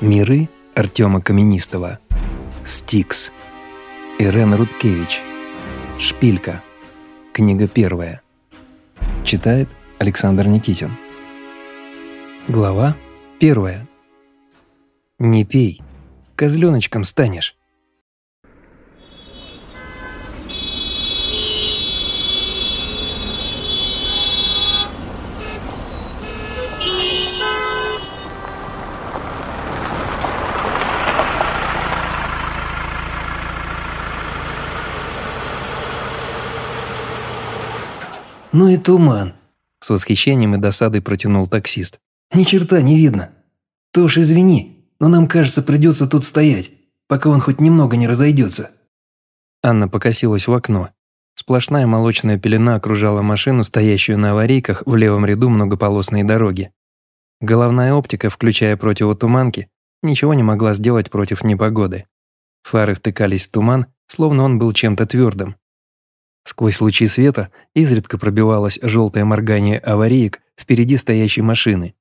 Миры Артема Каменистого. Стикс. Ирена Рудкевич. Шпилька. Книга первая. Читает Александр Никитин. Глава первая. Не пей. Козленочком станешь. «Ну и туман!» С восхищением и досадой протянул таксист. «Ни черта не видно. Ты уж извини, но нам, кажется, придется тут стоять, пока он хоть немного не разойдется». Анна покосилась в окно. Сплошная молочная пелена окружала машину, стоящую на аварийках в левом ряду многополосной дороги. Головная оптика, включая противотуманки, ничего не могла сделать против непогоды. Фары втыкались в туман, словно он был чем-то твердым. Сквозь лучи света изредка пробивалось желтое моргание авариек впереди стоящей машины.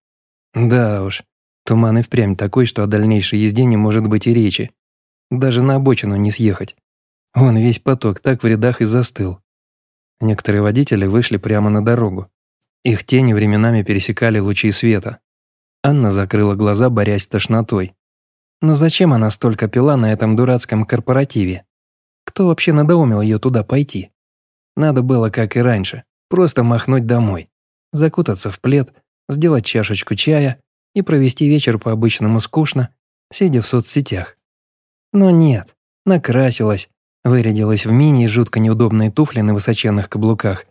Да уж, туман и впрямь такой, что о дальнейшей езде не может быть и речи. Даже на обочину не съехать. Вон весь поток так в рядах и застыл. Некоторые водители вышли прямо на дорогу. Их тени временами пересекали лучи света. Анна закрыла глаза, борясь с тошнотой. Но зачем она столько пила на этом дурацком корпоративе? Кто вообще надоумил ее туда пойти? Надо было, как и раньше, просто махнуть домой, закутаться в плед, сделать чашечку чая и провести вечер по-обычному скучно, сидя в соцсетях. Но нет, накрасилась, вырядилась в мини и жутко неудобные туфли на высоченных каблуках,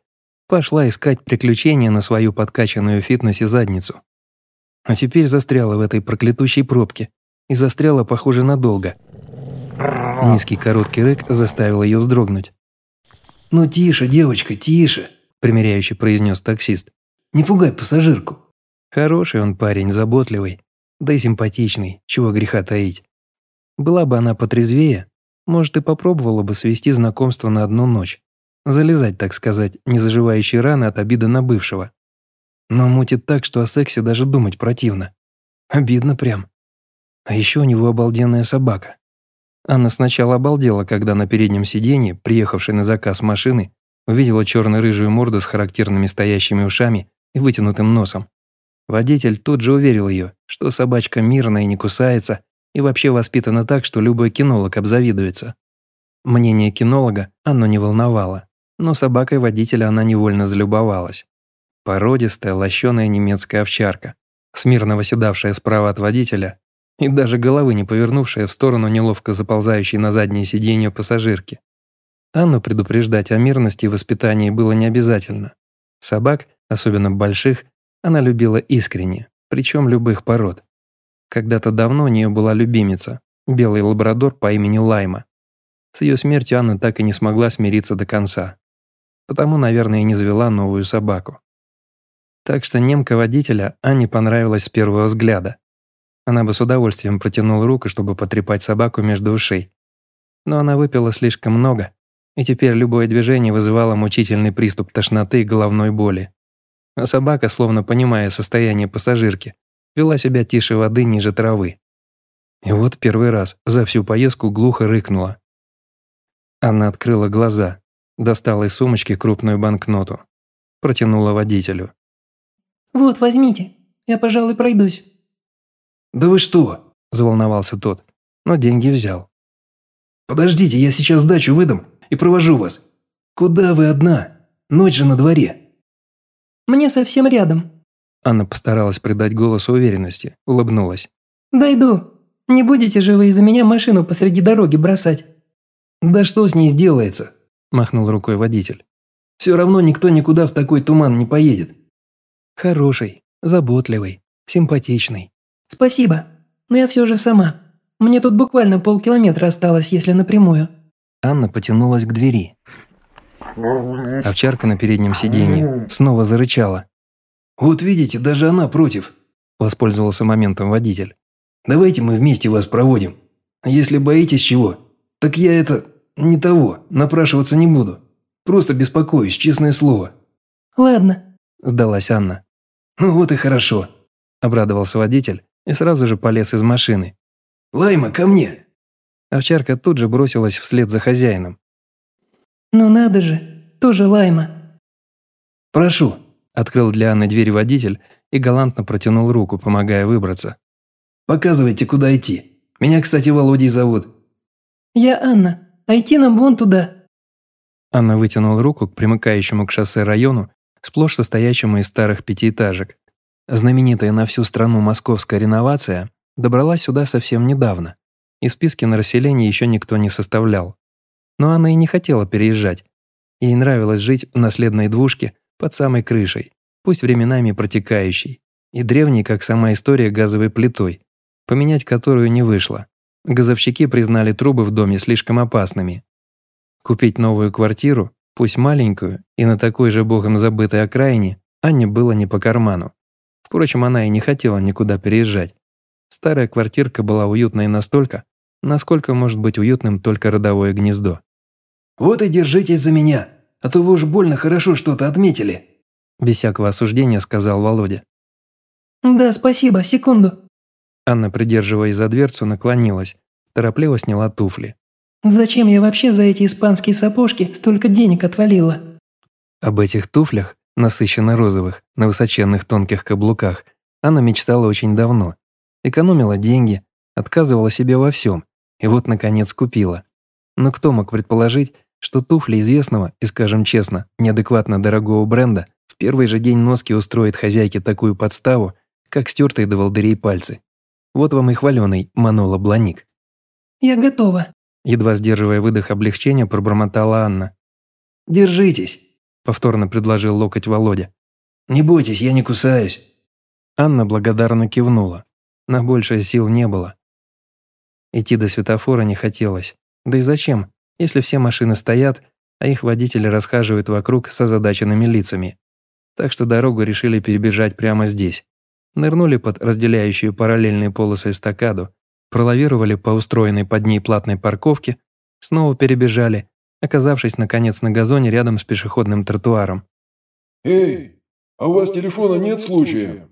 пошла искать приключения на свою подкачанную фитнесе задницу. А теперь застряла в этой проклятущей пробке и застряла, похоже, надолго. Низкий короткий рык заставил ее вздрогнуть. «Ну тише, девочка, тише», – примиряюще произнес таксист. «Не пугай пассажирку». Хороший он парень, заботливый, да и симпатичный, чего греха таить. Была бы она потрезвее, может, и попробовала бы свести знакомство на одну ночь. Залезать, так сказать, незаживающие раны от обиды на бывшего. Но мутит так, что о сексе даже думать противно. Обидно прям. А еще у него обалденная собака. Анна сначала обалдела, когда на переднем сиденье, приехавшей на заказ машины, увидела черно-рыжую морду с характерными стоящими ушами и вытянутым носом. Водитель тут же уверил ее, что собачка мирная и не кусается, и вообще воспитана так, что любой кинолог обзавидуется. Мнение кинолога Анну не волновало, но собакой водителя она невольно залюбовалась. Породистая, лощеная немецкая овчарка, смирно восседавшая справа от водителя и даже головы не повернувшая в сторону неловко заползающей на заднее сиденье пассажирки. Анну предупреждать о мирности и воспитании было не обязательно. Собак, особенно больших, она любила искренне, причем любых пород. Когда-то давно у нее была любимица, белый лабрадор по имени Лайма. С ее смертью Анна так и не смогла смириться до конца. Потому, наверное, и не завела новую собаку. Так что немка водителя Анне понравилась с первого взгляда. Она бы с удовольствием протянула руку, чтобы потрепать собаку между ушей. Но она выпила слишком много, и теперь любое движение вызывало мучительный приступ тошноты и головной боли. А собака, словно понимая состояние пассажирки, вела себя тише воды ниже травы. И вот первый раз за всю поездку глухо рыкнула. Она открыла глаза, достала из сумочки крупную банкноту, протянула водителю. «Вот, возьмите, я, пожалуй, пройдусь». «Да вы что?» – заволновался тот, но деньги взял. «Подождите, я сейчас сдачу выдам и провожу вас. Куда вы одна? Ночь же на дворе». «Мне совсем рядом». Анна постаралась придать голосу уверенности, улыбнулась. «Дойду. Не будете же вы из-за меня машину посреди дороги бросать?» «Да что с ней сделается?» – махнул рукой водитель. «Все равно никто никуда в такой туман не поедет». «Хороший, заботливый, симпатичный. «Спасибо, но я все же сама. Мне тут буквально полкилометра осталось, если напрямую». Анна потянулась к двери. Овчарка на переднем сиденье снова зарычала. «Вот видите, даже она против», – воспользовался моментом водитель. «Давайте мы вместе вас проводим. Если боитесь чего, так я это... не того, напрашиваться не буду. Просто беспокоюсь, честное слово». «Ладно», – сдалась Анна. «Ну вот и хорошо», – обрадовался водитель и сразу же полез из машины. «Лайма, ко мне!» Овчарка тут же бросилась вслед за хозяином. «Ну надо же, тоже лайма». «Прошу», – открыл для Анны дверь водитель и галантно протянул руку, помогая выбраться. «Показывайте, куда идти. Меня, кстати, Володей зовут». «Я Анна, а идти нам вон туда». Анна вытянула руку к примыкающему к шоссе району, сплошь состоящему из старых пятиэтажек. Знаменитая на всю страну московская реновация добралась сюда совсем недавно, и списки на расселение еще никто не составлял. Но Анна и не хотела переезжать. Ей нравилось жить в наследной двушке под самой крышей, пусть временами протекающей, и древней, как сама история, газовой плитой, поменять которую не вышло. Газовщики признали трубы в доме слишком опасными. Купить новую квартиру, пусть маленькую, и на такой же богом забытой окраине, Анне было не по карману. Впрочем, она и не хотела никуда переезжать. Старая квартирка была уютной настолько, насколько может быть уютным только родовое гнездо. «Вот и держитесь за меня, а то вы уж больно хорошо что-то отметили», без всякого осуждения сказал Володя. «Да, спасибо, секунду». Анна, придерживаясь за дверцу, наклонилась, торопливо сняла туфли. «Зачем я вообще за эти испанские сапожки столько денег отвалила?» Об этих туфлях, насыщенно розовых, на высоченных тонких каблуках, Анна мечтала очень давно. Экономила деньги, отказывала себе во всем, и вот, наконец, купила. Но кто мог предположить, что туфли известного и, скажем честно, неадекватно дорогого бренда в первый же день носки устроит хозяйке такую подставу, как стертые до волдырей пальцы. Вот вам и хваленый Манола Бланик. «Я готова», – едва сдерживая выдох облегчения, пробормотала Анна. «Держитесь», – повторно предложил локоть Володя. «Не бойтесь, я не кусаюсь». Анна благодарно кивнула. На большее сил не было. Идти до светофора не хотелось. Да и зачем, если все машины стоят, а их водители расхаживают вокруг с озадаченными лицами. Так что дорогу решили перебежать прямо здесь. Нырнули под разделяющую параллельные полосы эстакаду, пролавировали по устроенной под ней платной парковке, снова перебежали, оказавшись наконец на газоне рядом с пешеходным тротуаром. «Эй, а у вас телефона нет случая?»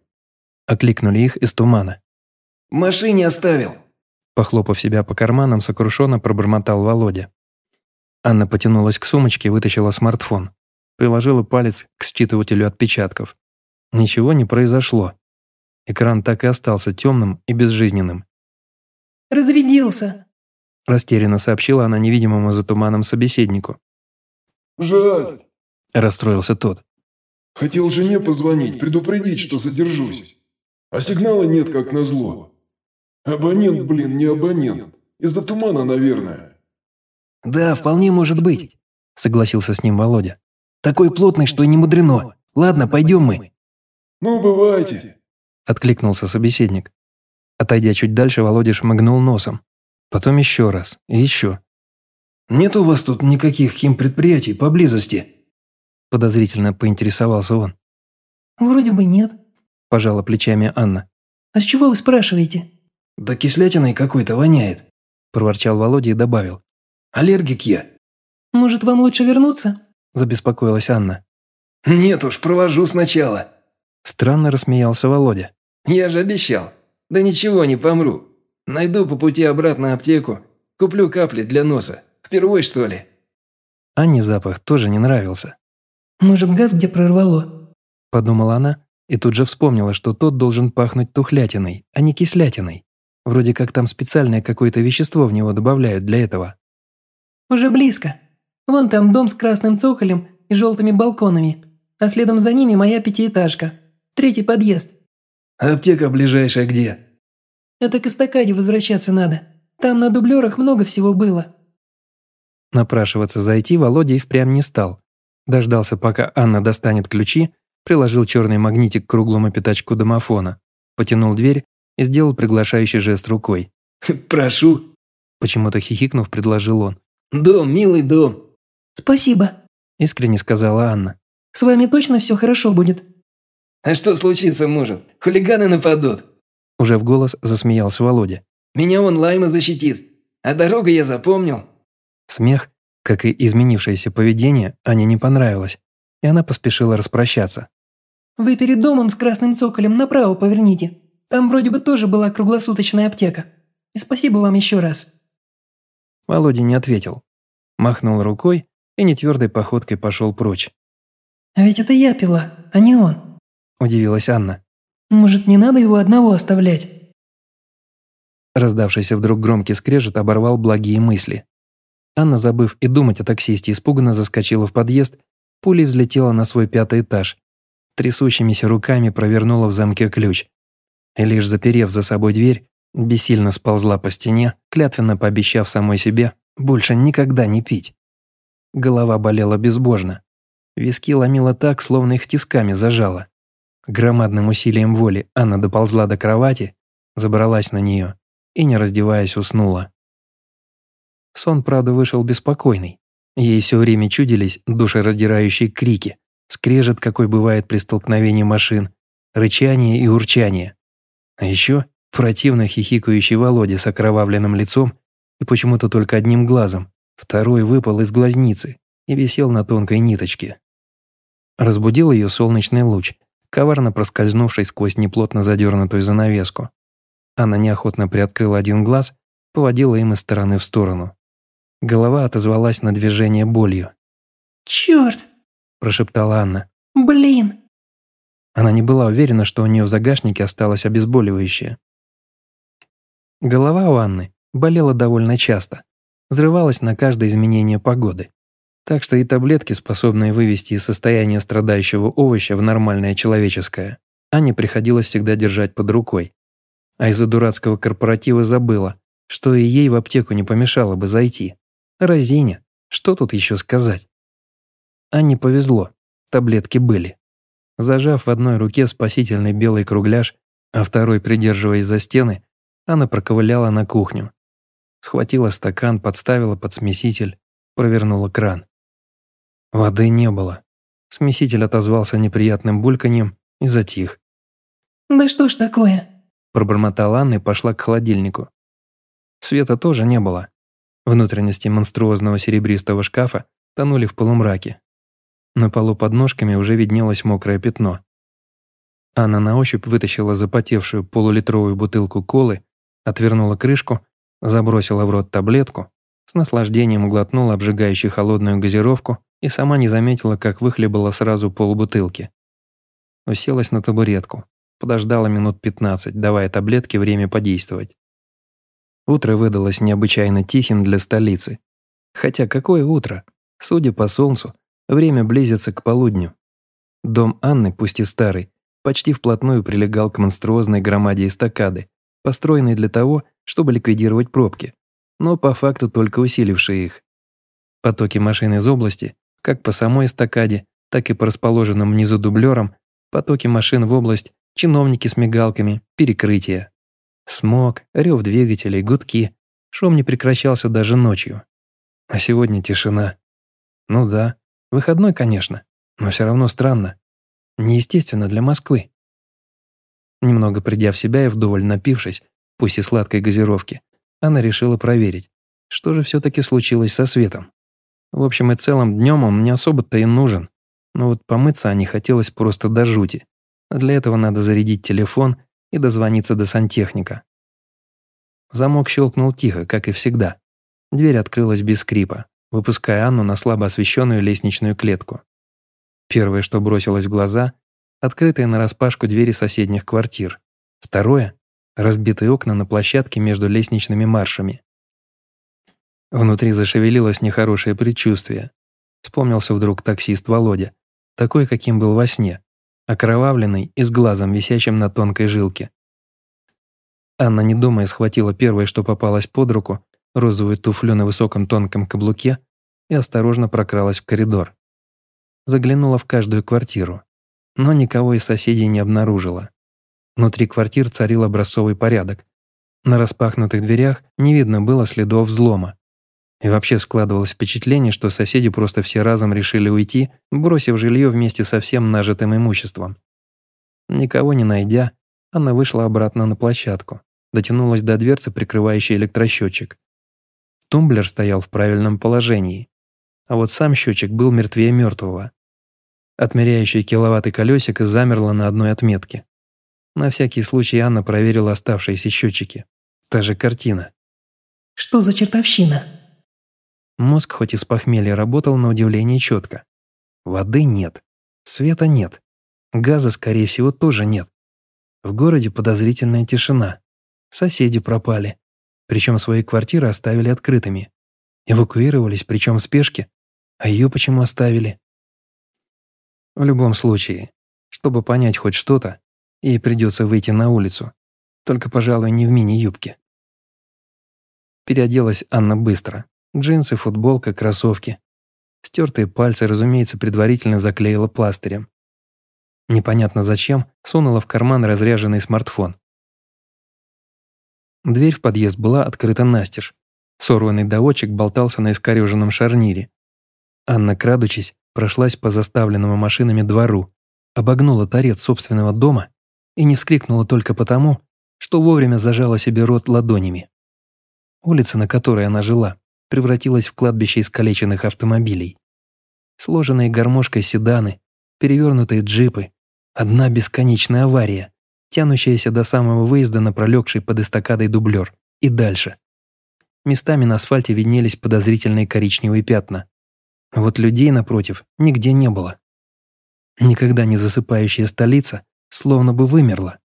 Окликнули их из тумана. «В машине оставил», Похлопав себя по карманам, сокрушенно пробормотал Володя. Анна потянулась к сумочке и вытащила смартфон. Приложила палец к считывателю отпечатков. Ничего не произошло. Экран так и остался темным и безжизненным. «Разрядился», – растерянно сообщила она невидимому за туманом собеседнику. «Жаль», – расстроился тот. «Хотел жене позвонить, предупредить, что задержусь. А сигнала нет, как назло. Абонент, блин, не абонент. Из-за тумана, наверное. Да, вполне может быть, согласился с ним Володя. Такой плотный, что и не мудрено. Ладно, пойдем мы. Ну, бывайте. Откликнулся собеседник. Отойдя чуть дальше, Володя шмыгнул носом. Потом еще раз и еще. «Нет у вас тут никаких химпредприятий поблизости?» Подозрительно поинтересовался он. «Вроде бы нет», – пожала плечами Анна. «А с чего вы спрашиваете?» «Да кислятиной какой-то воняет», – проворчал Володя и добавил. «Аллергик я». «Может, вам лучше вернуться?» – забеспокоилась Анна. «Нет уж, провожу сначала». Странно рассмеялся Володя. «Я же обещал. Да ничего, не помру. Найду по пути обратно аптеку, куплю капли для носа. Впервой, что ли?» Анне запах тоже не нравился. «Может, газ где прорвало?» – подумала она и тут же вспомнила, что тот должен пахнуть тухлятиной, а не кислятиной. Вроде как там специальное какое-то вещество в него добавляют для этого. «Уже близко. Вон там дом с красным цоколем и желтыми балконами, а следом за ними моя пятиэтажка. Третий подъезд». «Аптека ближайшая где?» «Это к эстакаде возвращаться надо. Там на дублерах много всего было». Напрашиваться зайти Володя и впрямь не стал. Дождался, пока Анна достанет ключи, приложил черный магнитик к круглому пятачку домофона, потянул дверь и сделал приглашающий жест рукой. «Прошу», – почему-то хихикнув, предложил он. «Дом, милый дом». «Спасибо», – искренне сказала Анна. «С вами точно все хорошо будет?» «А что случиться может? Хулиганы нападут». Уже в голос засмеялся Володя. «Меня он Лайма защитит, а дорогу я запомнил». Смех, как и изменившееся поведение, Ане не понравилось, и она поспешила распрощаться. «Вы перед домом с красным цоколем направо поверните. Там вроде бы тоже была круглосуточная аптека. И спасибо вам еще раз». Володя не ответил. Махнул рукой и нетвердой походкой пошел прочь. «А ведь это я пила, а не он», – удивилась Анна. «Может, не надо его одного оставлять?» Раздавшийся вдруг громкий скрежет оборвал благие мысли. Анна, забыв и думать о таксисте, испуганно заскочила в подъезд, пулей взлетела на свой пятый этаж. Трясущимися руками провернула в замке ключ. И лишь заперев за собой дверь, бессильно сползла по стене, клятвенно пообещав самой себе больше никогда не пить. Голова болела безбожно. Виски ломила так, словно их тисками зажала. Громадным усилием воли Анна доползла до кровати, забралась на нее и, не раздеваясь, уснула. Сон, правда, вышел беспокойный. Ей все время чудились душераздирающие крики, скрежет, какой бывает при столкновении машин, рычание и урчание. А еще противно хихикающий Володя с окровавленным лицом и почему-то только одним глазом, второй выпал из глазницы и висел на тонкой ниточке. Разбудил ее солнечный луч, коварно проскользнувший сквозь неплотно задернутую занавеску. Она неохотно приоткрыла один глаз, поводила им из стороны в сторону. Голова отозвалась на движение болью. «Чёрт!» – прошептала Анна. «Блин!» Она не была уверена, что у нее в загашнике осталось обезболивающее. Голова у Анны болела довольно часто, взрывалась на каждое изменение погоды. Так что и таблетки, способные вывести из состояния страдающего овоща в нормальное человеческое, Ане приходилось всегда держать под рукой. А из-за дурацкого корпоратива забыла, что и ей в аптеку не помешало бы зайти. Разиня, что тут еще сказать? Анне повезло, таблетки были. Зажав в одной руке спасительный белый кругляш, а второй придерживаясь за стены, она проковыляла на кухню. Схватила стакан, подставила под смеситель, провернула кран. Воды не было. Смеситель отозвался неприятным бульканьем и затих. «Да что ж такое?» Пробормотала Анна и пошла к холодильнику. Света тоже не было. Внутренности монструозного серебристого шкафа тонули в полумраке. На полу под ножками уже виднелось мокрое пятно. Анна на ощупь вытащила запотевшую полулитровую бутылку колы, отвернула крышку, забросила в рот таблетку, с наслаждением глотнула обжигающую холодную газировку и сама не заметила, как выхлебала сразу полбутылки. Уселась на табуретку, подождала минут 15, давая таблетке время подействовать. Утро выдалось необычайно тихим для столицы. Хотя какое утро? Судя по солнцу, время близится к полудню. Дом Анны, пусть и старый, почти вплотную прилегал к монструозной громаде эстакады, построенной для того, чтобы ликвидировать пробки, но по факту только усилившие их. Потоки машин из области как по самой эстакаде, так и по расположенным внизу дублерам, потоки машин в область, чиновники с мигалками, перекрытия. Смог, рев двигателей, гудки. Шум не прекращался даже ночью. А сегодня тишина. Ну да, выходной, конечно, но все равно странно. Неестественно для Москвы. Немного придя в себя и вдоволь напившись, пусть и сладкой газировки, она решила проверить, что же все-таки случилось со светом. В общем и целом, днем он не особо-то и нужен. Но вот помыться Ане хотелось просто до жути. Для этого надо зарядить телефон и дозвониться до сантехника. Замок щелкнул тихо, как и всегда. Дверь открылась без скрипа, выпуская Анну на слабо освещенную лестничную клетку. Первое, что бросилось в глаза – открытые нараспашку двери соседних квартир. Второе – разбитые окна на площадке между лестничными маршами. Внутри зашевелилось нехорошее предчувствие. Вспомнился вдруг таксист Володя, такой, каким был во сне, окровавленный и с глазом, висящим на тонкой жилке. Анна, не думая, схватила первое, что попалось под руку, розовую туфлю на высоком тонком каблуке и осторожно прокралась в коридор. Заглянула в каждую квартиру, но никого из соседей не обнаружила. Внутри квартир царил образцовый порядок. На распахнутых дверях не видно было следов взлома. И вообще складывалось впечатление, что соседи просто все разом решили уйти, бросив жилье вместе со всем нажитым имуществом. Никого не найдя, она вышла обратно на площадку, дотянулась до дверцы, прикрывающей электросчетчик. Тумблер стоял в правильном положении, а вот сам счетчик был мертвее мертвого. Отмеряющее киловатты колесико замерло на одной отметке. На всякий случай Анна проверила оставшиеся счетчики. Та же картина. «Что за чертовщина?» Мозг хоть и с похмелья работал на удивление четко. Воды нет. Света нет. Газа, скорее всего, тоже нет. В городе подозрительная тишина. Соседи пропали. Причем свои квартиры оставили открытыми. Эвакуировались, причем в спешке. А ее почему оставили? В любом случае, чтобы понять хоть что-то, ей придется выйти на улицу. Только, пожалуй, не в мини-юбке. Переоделась Анна быстро. Джинсы, футболка, кроссовки. Стертые пальцы, разумеется, предварительно заклеила пластырем. Непонятно зачем, сунула в карман разряженный смартфон. Дверь в подъезд была открыта настежь. Сорванный доводчик болтался на искореженном шарнире. Анна, крадучись, прошлась по заставленному машинами двору, обогнула торец собственного дома и не вскрикнула только потому, что вовремя зажала себе рот ладонями. Улица, на которой она жила, превратилась в кладбище искалеченных автомобилей. Сложенные гармошкой седаны, перевернутые джипы, одна бесконечная авария, тянущаяся до самого выезда на пролегший под эстакадой дублер и дальше. Местами на асфальте виднелись подозрительные коричневые пятна. А вот людей, напротив, нигде не было. Никогда не засыпающая столица словно бы вымерла.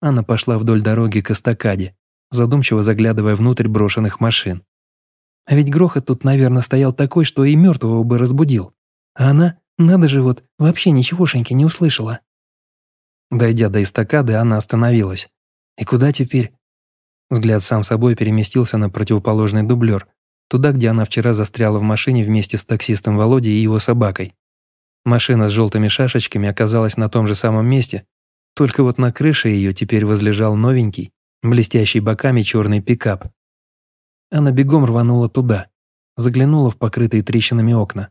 Она пошла вдоль дороги к эстакаде, задумчиво заглядывая внутрь брошенных машин. А ведь грохот тут, наверное, стоял такой, что и мертвого бы разбудил. А она, надо же вот, вообще ничегошеньки не услышала. Дойдя до эстакады, она остановилась. И куда теперь? Взгляд сам собой переместился на противоположный дублер, туда, где она вчера застряла в машине вместе с таксистом Володей и его собакой. Машина с желтыми шашечками оказалась на том же самом месте, только вот на крыше ее теперь возлежал новенький, блестящий боками черный пикап. Она бегом рванула туда, заглянула в покрытые трещинами окна.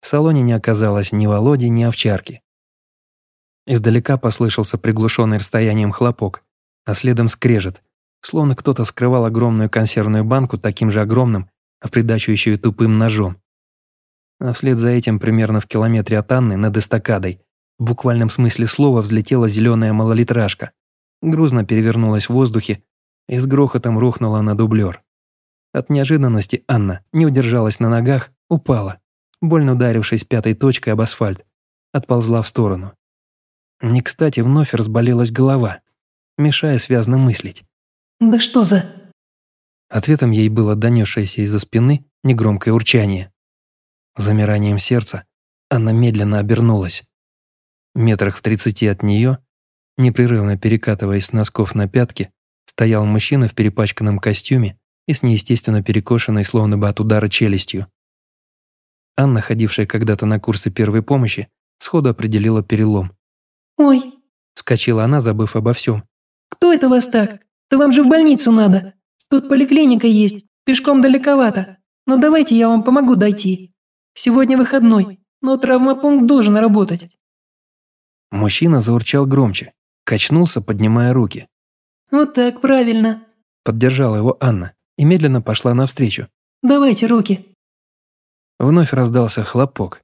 В салоне не оказалось ни Володи, ни овчарки. Издалека послышался приглушенный расстоянием хлопок, а следом скрежет, словно кто-то скрывал огромную консервную банку таким же огромным, а придачу еще и тупым ножом. А вслед за этим, примерно в километре от Анны, над эстакадой, в буквальном смысле слова взлетела зеленая малолитражка, грузно перевернулась в воздухе и с грохотом рухнула на дублер. От неожиданности Анна не удержалась на ногах, упала, больно ударившись пятой точкой об асфальт, отползла в сторону. Не кстати вновь разболелась голова, мешая связно мыслить. «Да что за...» Ответом ей было донесшееся из-за спины негромкое урчание. Замиранием сердца Анна медленно обернулась. Метрах в тридцати от нее, непрерывно перекатываясь с носков на пятки, стоял мужчина в перепачканном костюме и с неестественно перекошенной, словно бы от удара челюстью. Анна, ходившая когда-то на курсы первой помощи, сходу определила перелом. «Ой!» – вскочила она, забыв обо всем. «Кто это вас так? Да вам же в больницу надо. Тут поликлиника есть, пешком далековато. Но давайте я вам помогу дойти. Сегодня выходной, но травмопункт должен работать». Мужчина заурчал громче, качнулся, поднимая руки. «Вот так, правильно», – поддержала его Анна и медленно пошла навстречу. «Давайте руки». Вновь раздался хлопок.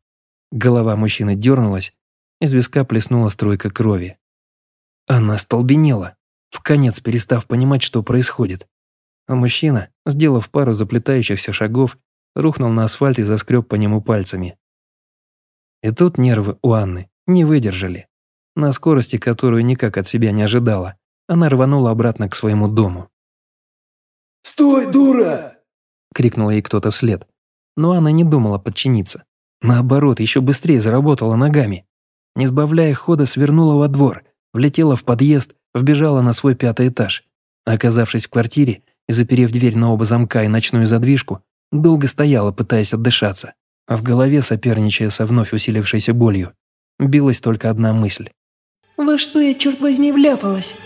Голова мужчины дернулась, из виска плеснула струйка крови. Анна остолбенела, в конец перестав понимать, что происходит. А мужчина, сделав пару заплетающихся шагов, рухнул на асфальт и заскреб по нему пальцами. И тут нервы у Анны не выдержали. На скорости, которую никак от себя не ожидала, она рванула обратно к своему дому. «Стой, дура!» – крикнул ей кто-то вслед. Но она не думала подчиниться. Наоборот, еще быстрее заработала ногами. Не сбавляя хода, свернула во двор, влетела в подъезд, вбежала на свой пятый этаж. Оказавшись в квартире и заперев дверь на оба замка и ночную задвижку, долго стояла, пытаясь отдышаться, а в голове, соперничая со вновь усилившейся болью, билась только одна мысль. «Во что я, черт возьми, вляпалась?»